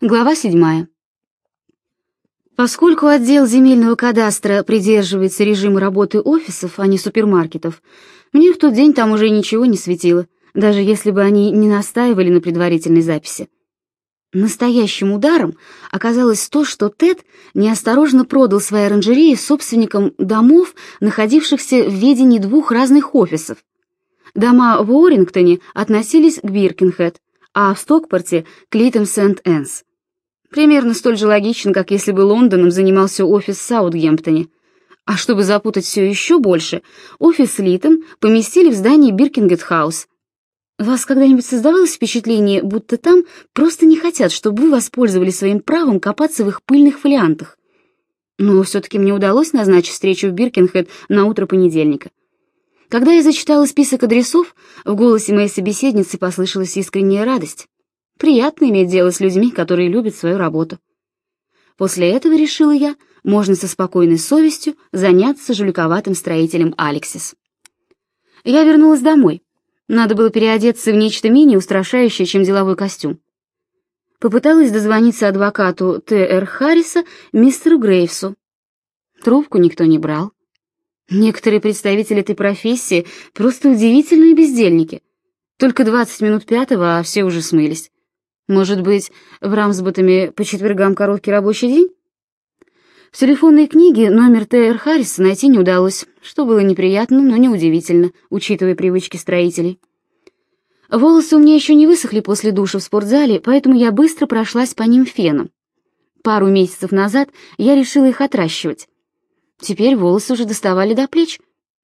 Глава седьмая. Поскольку отдел земельного кадастра придерживается режима работы офисов, а не супермаркетов, мне в тот день там уже ничего не светило, даже если бы они не настаивали на предварительной записи. Настоящим ударом оказалось то, что Тед неосторожно продал свои оранжереи собственникам домов, находившихся в ведении двух разных офисов. Дома в Уоррингтоне относились к Биркенхед, а в Стокпорте — к Литом Сент-Энс. Примерно столь же логично, как если бы Лондоном занимался офис в Саутгемптоне. А чтобы запутать все еще больше, офис с Литом поместили в здании Биркинхед-хаус. У вас когда-нибудь создавалось впечатление, будто там просто не хотят, чтобы вы воспользовались своим правом копаться в их пыльных фолиантах? Но все-таки мне удалось назначить встречу в Биркинхед на утро понедельника. Когда я зачитала список адресов, в голосе моей собеседницы послышалась искренняя радость. Приятно иметь дело с людьми, которые любят свою работу. После этого, решила я, можно со спокойной совестью заняться жуликоватым строителем Алексис. Я вернулась домой. Надо было переодеться в нечто менее устрашающее, чем деловой костюм. Попыталась дозвониться адвокату Т.Р. Харриса, мистеру Грейвсу. Трубку никто не брал. Некоторые представители этой профессии просто удивительные бездельники. Только 20 минут пятого, а все уже смылись. Может быть, в Рамсботами по четвергам короткий рабочий день? В телефонной книге номер Т.Р. Харриса найти не удалось, что было неприятно, но неудивительно, учитывая привычки строителей. Волосы у меня еще не высохли после душа в спортзале, поэтому я быстро прошлась по ним феном. Пару месяцев назад я решила их отращивать. Теперь волосы уже доставали до плеч,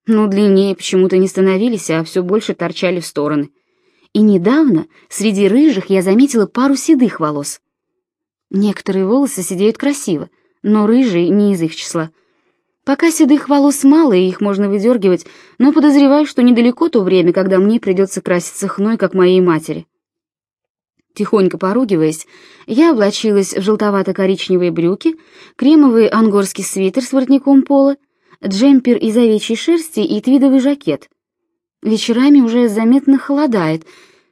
но длиннее почему-то не становились, а все больше торчали в стороны — и недавно среди рыжих я заметила пару седых волос. Некоторые волосы сидеют красиво, но рыжие не из их числа. Пока седых волос мало, и их можно выдергивать, но подозреваю, что недалеко то время, когда мне придется краситься хной, как моей матери. Тихонько поругиваясь, я облачилась в желтовато-коричневые брюки, кремовый ангорский свитер с воротником пола, джемпер из овечьей шерсти и твидовый жакет. Вечерами уже заметно холодает,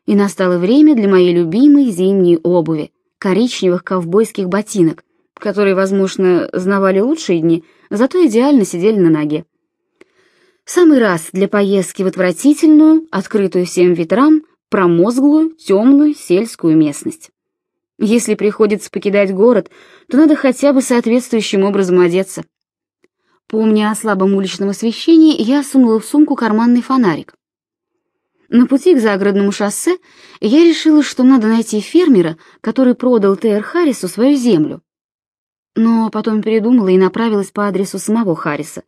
и настало время для моей любимой зимней обуви — коричневых ковбойских ботинок, которые, возможно, знавали лучшие дни, зато идеально сидели на ноге. Самый раз для поездки в отвратительную, открытую всем ветрам, промозглую, темную сельскую местность. Если приходится покидать город, то надо хотя бы соответствующим образом одеться. Помня о слабом уличном освещении, я сунула в сумку карманный фонарик. На пути к загородному шоссе я решила, что надо найти фермера, который продал Т.Р. Харрису свою землю. Но потом передумала и направилась по адресу самого Харриса.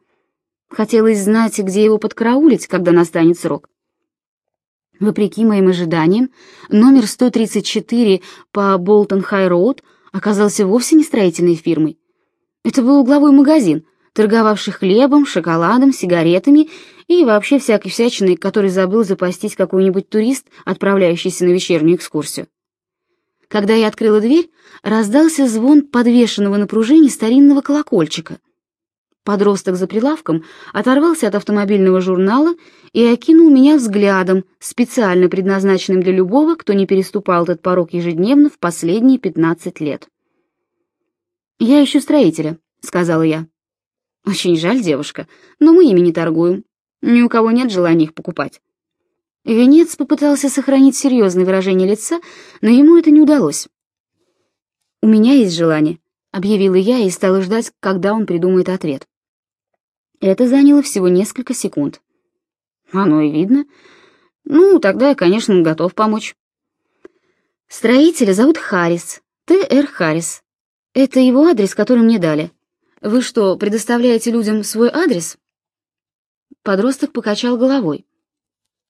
Хотелось знать, где его подкараулить, когда настанет срок. Вопреки моим ожиданиям, номер 134 по Болтон-Хай-Роуд оказался вовсе не строительной фирмой. Это был угловой магазин, торговавший хлебом, шоколадом, сигаретами и вообще всякой всячиной, который забыл запастись какой-нибудь турист, отправляющийся на вечернюю экскурсию. Когда я открыла дверь, раздался звон подвешенного на пружине старинного колокольчика. Подросток за прилавком оторвался от автомобильного журнала и окинул меня взглядом, специально предназначенным для любого, кто не переступал этот порог ежедневно в последние пятнадцать лет. «Я ищу строителя», — сказала я. «Очень жаль, девушка, но мы ими не торгуем. Ни у кого нет желания их покупать. Венец попытался сохранить серьезное выражение лица, но ему это не удалось. «У меня есть желание», — объявила я и стала ждать, когда он придумает ответ. Это заняло всего несколько секунд. Оно и видно. Ну, тогда я, конечно, готов помочь. Строителя зовут Харрис, Т.Р. Харрис. Это его адрес, который мне дали. Вы что, предоставляете людям свой адрес? Подросток покачал головой.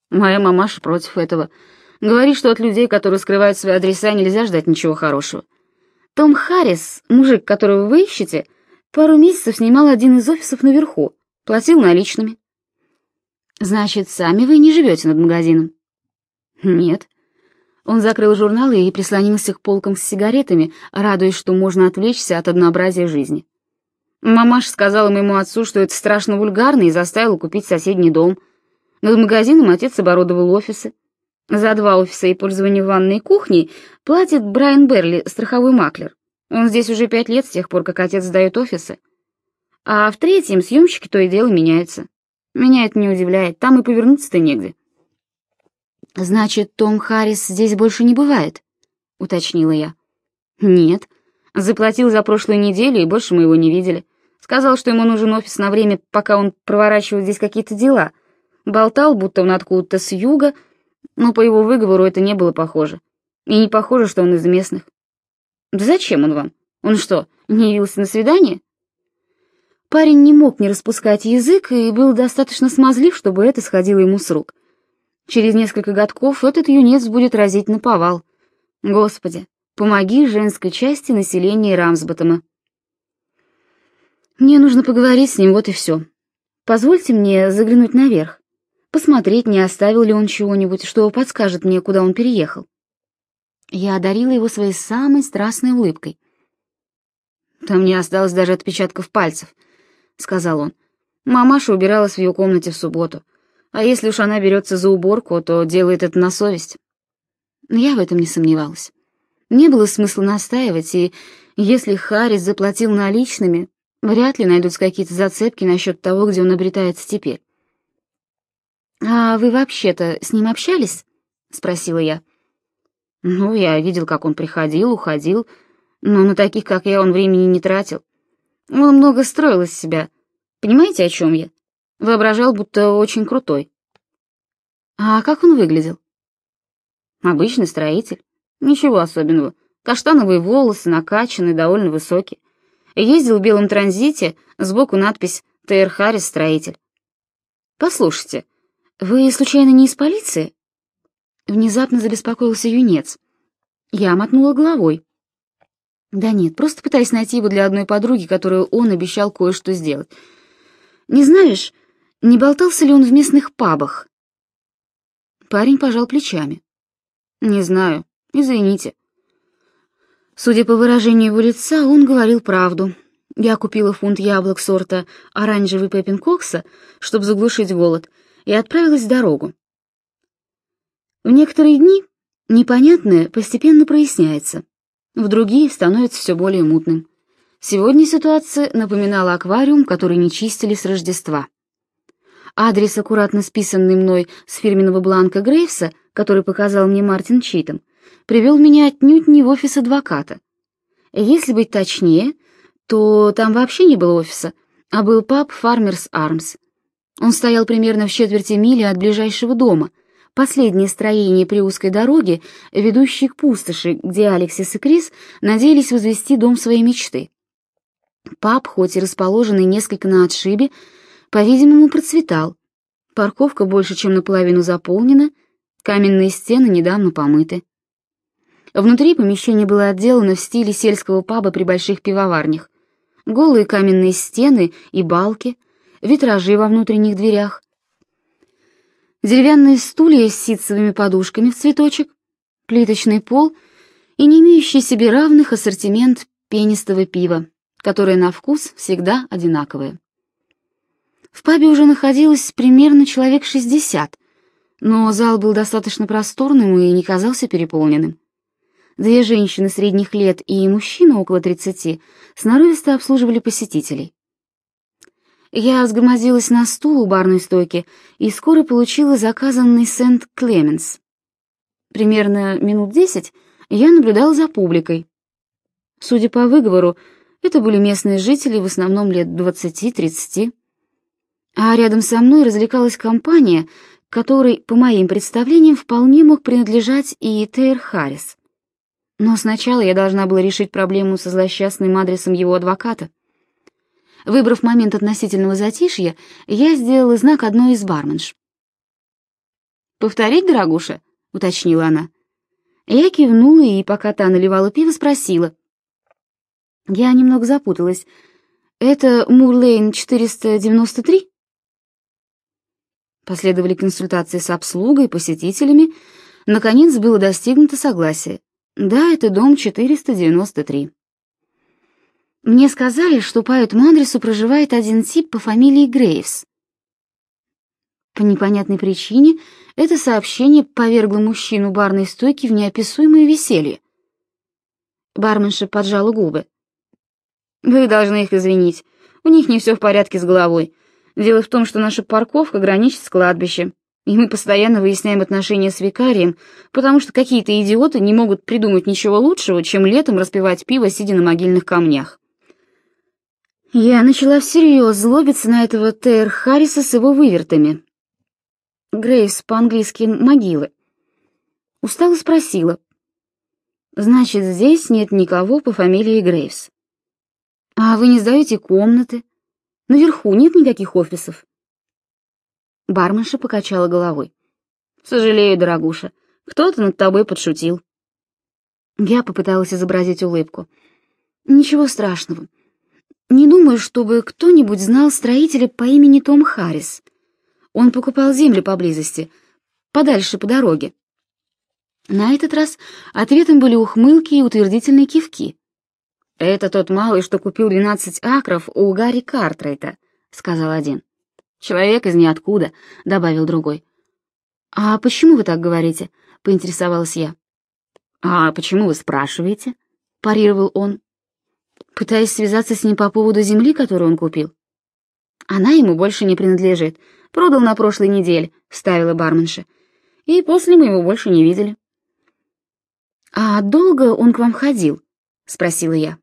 Моя мамаша против этого. Говорит, что от людей, которые скрывают свои адреса, нельзя ждать ничего хорошего. Том Харрис, мужик, которого вы ищете, пару месяцев снимал один из офисов наверху, платил наличными. Значит, сами вы не живете над магазином? Нет. Он закрыл журнал и прислонился к полкам с сигаретами, радуясь, что можно отвлечься от однообразия жизни. Мамаша сказала моему отцу, что это страшно вульгарно, и заставила купить соседний дом. Над магазином отец оборудовал офисы. За два офиса и пользование ванной и кухней платит Брайан Берли, страховой маклер. Он здесь уже пять лет с тех пор, как отец сдает офисы. А в третьем съемщики то и дело меняются. Меня это не удивляет, там и повернуться-то негде. «Значит, Том Харрис здесь больше не бывает?» — уточнила я. «Нет. Заплатил за прошлую неделю, и больше мы его не видели. Сказал, что ему нужен офис на время, пока он проворачивает здесь какие-то дела. Болтал, будто он откуда-то с юга, но по его выговору это не было похоже. И не похоже, что он из местных. Да зачем он вам? Он что, не явился на свидание? Парень не мог не распускать язык и был достаточно смазлив, чтобы это сходило ему с рук. Через несколько годков этот юнец будет разить на повал. Господи, помоги женской части населения Рамсботома. Мне нужно поговорить с ним, вот и все. Позвольте мне заглянуть наверх, посмотреть, не оставил ли он чего-нибудь, что подскажет мне, куда он переехал. Я одарила его своей самой страстной улыбкой. «Там не осталось даже отпечатков пальцев», — сказал он. «Мамаша убиралась в ее комнате в субботу. А если уж она берется за уборку, то делает это на совесть». Я в этом не сомневалась. Не было смысла настаивать, и если Харрис заплатил наличными, вряд ли найдутся какие-то зацепки насчет того, где он обретается теперь. «А вы вообще-то с ним общались?» — спросила я. «Ну, я видел, как он приходил, уходил, но на таких, как я, он времени не тратил. Он много строил из себя. Понимаете, о чем я? Воображал, будто очень крутой». «А как он выглядел?» «Обычный строитель. Ничего особенного. Каштановые волосы, накачанный, довольно высокий. Ездил в белом транзите, сбоку надпись «ТР Харрис, строитель». «Послушайте, вы случайно не из полиции?» Внезапно забеспокоился юнец. Я мотнула головой. Да нет, просто пытаюсь найти его для одной подруги, которую он обещал кое-что сделать. Не знаешь, не болтался ли он в местных пабах? Парень пожал плечами. Не знаю, извините. Судя по выражению его лица, он говорил правду. Я купила фунт яблок сорта оранжевый Пеппин Кокса, чтобы заглушить голод, и отправилась в дорогу. В некоторые дни непонятное постепенно проясняется, в другие становится все более мутным. Сегодня ситуация напоминала аквариум, который не чистили с Рождества. Адрес, аккуратно списанный мной с фирменного бланка Грейвса, который показал мне Мартин Читом, привел меня отнюдь не в офис адвоката. Если быть точнее, то там вообще не было офиса, а был паб Farmers Arms. Он стоял примерно в четверти мили от ближайшего дома, последнее строение при узкой дороге, ведущей к пустоши, где Алексис и Крис надеялись возвести дом своей мечты. Паб, хоть и расположенный несколько на отшибе, по-видимому, процветал. Парковка больше чем наполовину заполнена, каменные стены недавно помыты. Внутри помещение было отделано в стиле сельского паба при больших пивоварнях. Голые каменные стены и балки, витражи во внутренних дверях, деревянные стулья с ситцевыми подушками в цветочек, плиточный пол и не имеющий себе равных ассортимент пенистого пива, которое на вкус всегда одинаковое. В пабе уже находилось примерно человек шестьдесят, но зал был достаточно просторным и не казался переполненным. Две женщины средних лет и мужчина около тридцати сноровисто обслуживали посетителей. Я взгромоздилась на стул у барной стойки и скоро получила заказанный Сент-Клеменс. Примерно минут десять я наблюдала за публикой. Судя по выговору, это были местные жители, в основном лет двадцати-тридцати. А рядом со мной развлекалась компания, которой, по моим представлениям, вполне мог принадлежать и Тейр Харрис. Но сначала я должна была решить проблему со злосчастным адресом его адвоката. Выбрав момент относительного затишья, я сделала знак одной из барменш. «Повторить, дорогуша?» — уточнила она. Я кивнула и, пока та наливала пиво, спросила. Я немного запуталась. «Это Мурлейн 493?» Последовали консультации с обслугой, посетителями. Наконец было достигнуто согласие. Да, это дом 493. Мне сказали, что по этому адресу проживает один тип по фамилии Грейвс. По непонятной причине Это сообщение повергло мужчину барной стойки в неописуемое веселье. Барменша поджала губы. «Вы должны их извинить. У них не все в порядке с головой. Дело в том, что наша парковка граничит с кладбищем, и мы постоянно выясняем отношения с викарием, потому что какие-то идиоты не могут придумать ничего лучшего, чем летом распивать пиво, сидя на могильных камнях. Я начала всерьез злобиться на этого Тейр Харриса с его вывертами. Грейвс по-английски «могилы». Устала спросила. «Значит, здесь нет никого по фамилии Грейвс. А вы не сдаете комнаты? Наверху нет никаких офисов?» Барменша покачала головой. «Сожалею, дорогуша, кто-то над тобой подшутил». Я попыталась изобразить улыбку. «Ничего страшного. Не думаю, чтобы кто-нибудь знал строителя по имени Том Харрис. Он покупал землю поблизости, подальше по дороге. На этот раз ответом были ухмылки и утвердительные кивки. «Это тот малый, что купил двенадцать акров у Гарри Картрейта», — сказал один. «Человек из ниоткуда», — добавил другой. «А почему вы так говорите?» — поинтересовалась я. «А почему вы спрашиваете?» — парировал он пытаясь связаться с ним по поводу земли, которую он купил. Она ему больше не принадлежит. Продал на прошлой неделе, вставила барменша. И после мы его больше не видели. А долго он к вам ходил? спросила я.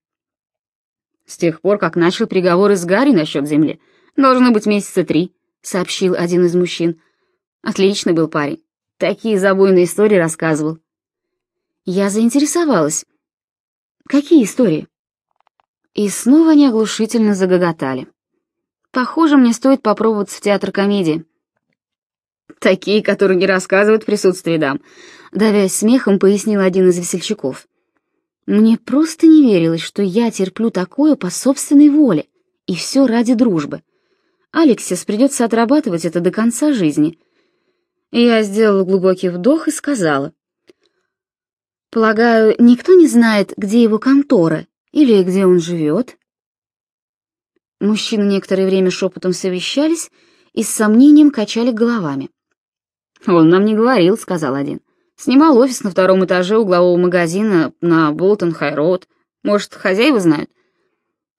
С тех пор, как начал переговоры с Гарри насчет земли. Должно быть месяца три, сообщил один из мужчин. Отличный был парень. Такие забойные истории рассказывал. Я заинтересовалась. Какие истории? И снова они оглушительно загоготали. Похоже, мне стоит попробоваться в театр комедии. Такие, которые не рассказывают в присутствии дам, давясь смехом, пояснил один из весельчаков. Мне просто не верилось, что я терплю такое по собственной воле, и все ради дружбы. Алексис придется отрабатывать это до конца жизни. Я сделала глубокий вдох и сказала: "Полагаю, никто не знает, где его контора или где он живет?» Мужчины некоторое время шепотом совещались и с сомнением качали головами. «Он нам не говорил», — сказал один. «Снимал офис на втором этаже углового магазина на Болтон-Хай-Роуд. Может, хозяева знают?»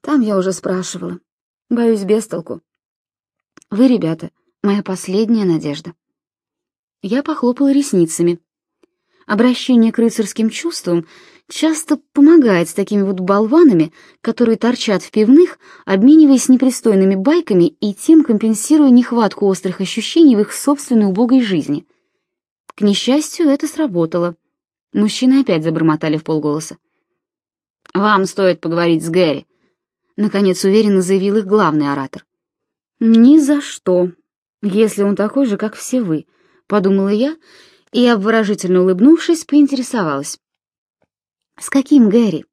«Там я уже спрашивала. Боюсь, без толку. Вы, ребята, моя последняя надежда». Я похлопала ресницами. Обращение к рыцарским чувствам часто помогает с такими вот болванами, которые торчат в пивных, обмениваясь непристойными байками и тем компенсируя нехватку острых ощущений в их собственной убогой жизни. К несчастью, это сработало. Мужчины опять забормотали в полголоса. «Вам стоит поговорить с Гэри», — наконец уверенно заявил их главный оратор. «Ни за что, если он такой же, как все вы», — подумала я, и, обворожительно улыбнувшись, поинтересовалась. «С каким Гэри?»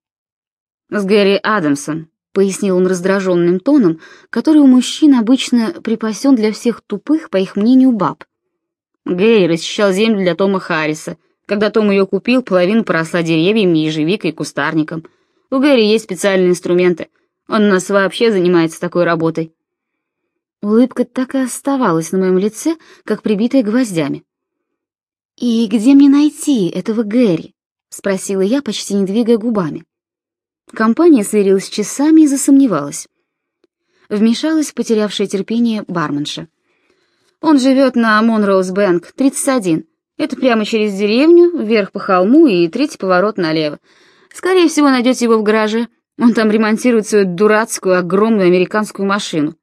«С Гэри Адамсом», — пояснил он раздраженным тоном, который у мужчин обычно припасен для всех тупых, по их мнению, баб. Гэри расчищал землю для Тома Харриса. Когда Том ее купил, половина поросла деревьями, ежевикой и кустарником. У Гэри есть специальные инструменты. Он у нас вообще занимается такой работой. Улыбка так и оставалась на моем лице, как прибитая гвоздями. «И где мне найти этого Гэри?» — спросила я, почти не двигая губами. Компания сверилась с часами и засомневалась. Вмешалась потерявшая терпение барменша. «Он живет на Монроуз-Бэнк, 31. Это прямо через деревню, вверх по холму и третий поворот налево. Скорее всего, найдете его в гараже. Он там ремонтирует свою дурацкую, огромную американскую машину».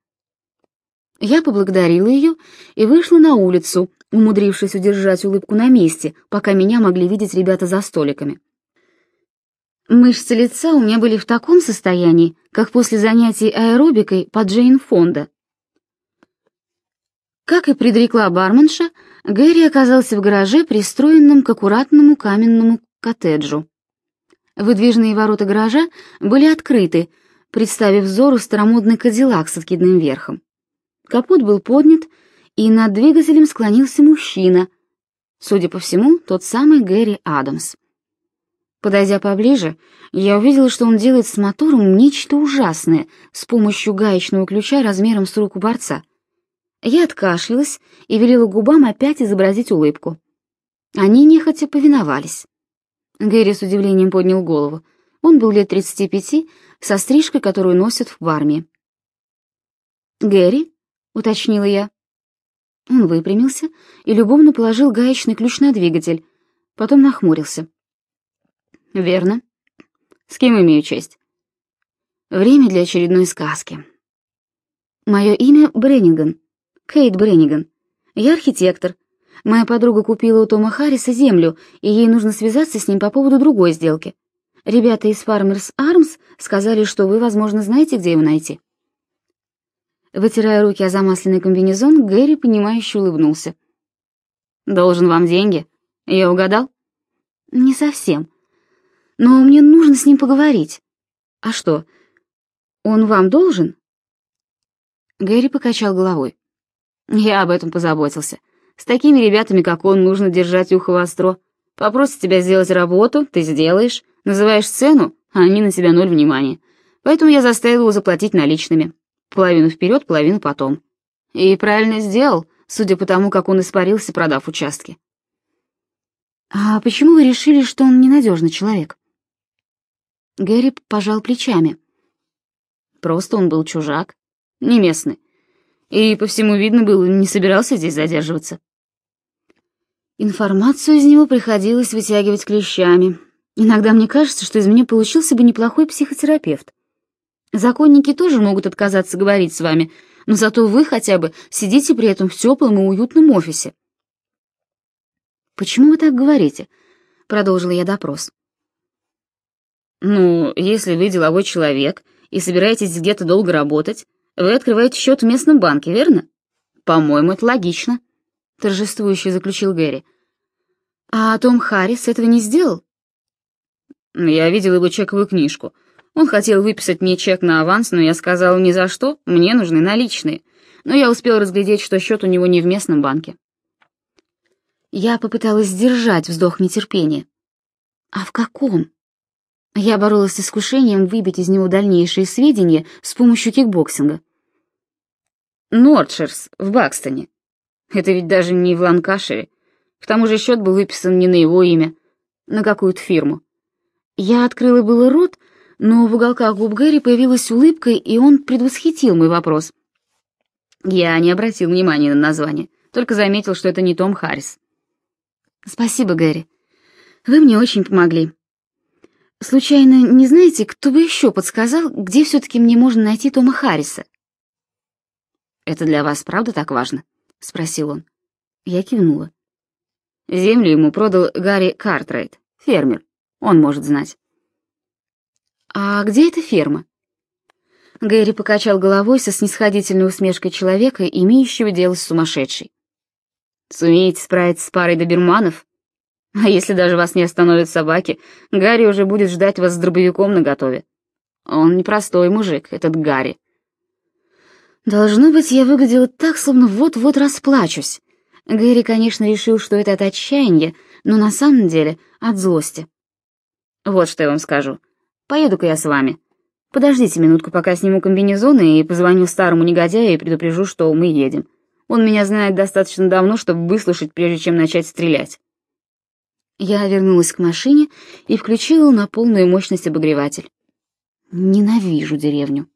Я поблагодарила ее и вышла на улицу, умудрившись удержать улыбку на месте, пока меня могли видеть ребята за столиками. Мышцы лица у меня были в таком состоянии, как после занятий аэробикой по Джейн Фонда. Как и предрекла барменша, Гэри оказался в гараже, пристроенном к аккуратному каменному коттеджу. Выдвижные ворота гаража были открыты, представив взору старомодный кадиллак с откидным верхом. Капот был поднят, и над двигателем склонился мужчина, судя по всему, тот самый Гэри Адамс. Подойдя поближе, я увидела, что он делает с мотором нечто ужасное с помощью гаечного ключа размером с руку борца. Я откашлялась и велела губам опять изобразить улыбку. Они нехотя повиновались. Гэри с удивлением поднял голову. Он был лет тридцати пяти, со стрижкой, которую носят в армии. «Гэри?» — уточнила я. Он выпрямился и любовно положил гаечный ключ на двигатель, потом нахмурился. «Верно. С кем имею честь?» «Время для очередной сказки». «Мое имя Бренниган. Кейт Бренниган. Я архитектор. Моя подруга купила у Тома Харриса землю, и ей нужно связаться с ним по поводу другой сделки. Ребята из Farmers Arms сказали, что вы, возможно, знаете, где его найти». Вытирая руки о замасленный комбинезон, Гэри, понимающе улыбнулся. «Должен вам деньги? Я угадал?» «Не совсем. Но мне нужно с ним поговорить». «А что, он вам должен?» Гэри покачал головой. «Я об этом позаботился. С такими ребятами, как он, нужно держать ухо востро. Попросят тебя сделать работу, ты сделаешь, называешь цену, а они на тебя ноль внимания. Поэтому я заставил его заплатить наличными. Половину вперед, половину потом. И правильно сделал, судя по тому, как он испарился, продав участки. «А почему вы решили, что он ненадежный человек?» Гэри пожал плечами. «Просто он был чужак, не местный. И, по всему видно было, не собирался здесь задерживаться». Информацию из него приходилось вытягивать клещами. Иногда мне кажется, что из меня получился бы неплохой психотерапевт. Законники тоже могут отказаться говорить с вами, но зато вы хотя бы сидите при этом в теплом и уютном офисе. «Почему вы так говорите?» — продолжила я допрос. «Ну, если вы деловой человек и собираетесь где-то долго работать, вы открываете счет в местном банке, верно? По-моему, это логично», — торжествующе заключил Гэри. «А Том Харрис этого не сделал?» «Я видел его чековую книжку», он хотел выписать мне чек на аванс, но я сказал ни за что, мне нужны наличные. Но я успел разглядеть, что счет у него не в местном банке. Я попыталась сдержать вздох нетерпения. А в каком? Я боролась с искушением выбить из него дальнейшие сведения с помощью кикбоксинга. Нордширс в Бакстоне. Это ведь даже не в Ланкашире. К тому же счет был выписан не на его имя, на какую-то фирму. Я открыла было рот, но в уголках губ Гэри появилась улыбка, и он предвосхитил мой вопрос. Я не обратил внимания на название, только заметил, что это не Том Харрис. «Спасибо, Гэри. Вы мне очень помогли. Случайно не знаете, кто бы еще подсказал, где все-таки мне можно найти Тома Харриса?» «Это для вас правда так важно?» — спросил он. Я кивнула. Землю ему продал Гарри Картрайт, фермер. Он может знать. «А где эта ферма?» Гэри покачал головой со снисходительной усмешкой человека, имеющего дело с сумасшедшей. «Сумеете справиться с парой доберманов? А если даже вас не остановят собаки, Гарри уже будет ждать вас с дробовиком наготове. Он непростой мужик, этот Гарри». Должно быть, я выглядела так, словно вот-вот расплачусь. Гэри, конечно, решил, что это от отчаяния, но на самом деле от злости. Вот что я вам скажу. Поеду-ка я с вами. Подождите минутку, пока сниму комбинезоны и позвоню старому негодяю и предупрежу, что мы едем. Он меня знает достаточно давно, чтобы выслушать, прежде чем начать стрелять. Я вернулась к машине и включила на полную мощность обогреватель. Ненавижу деревню.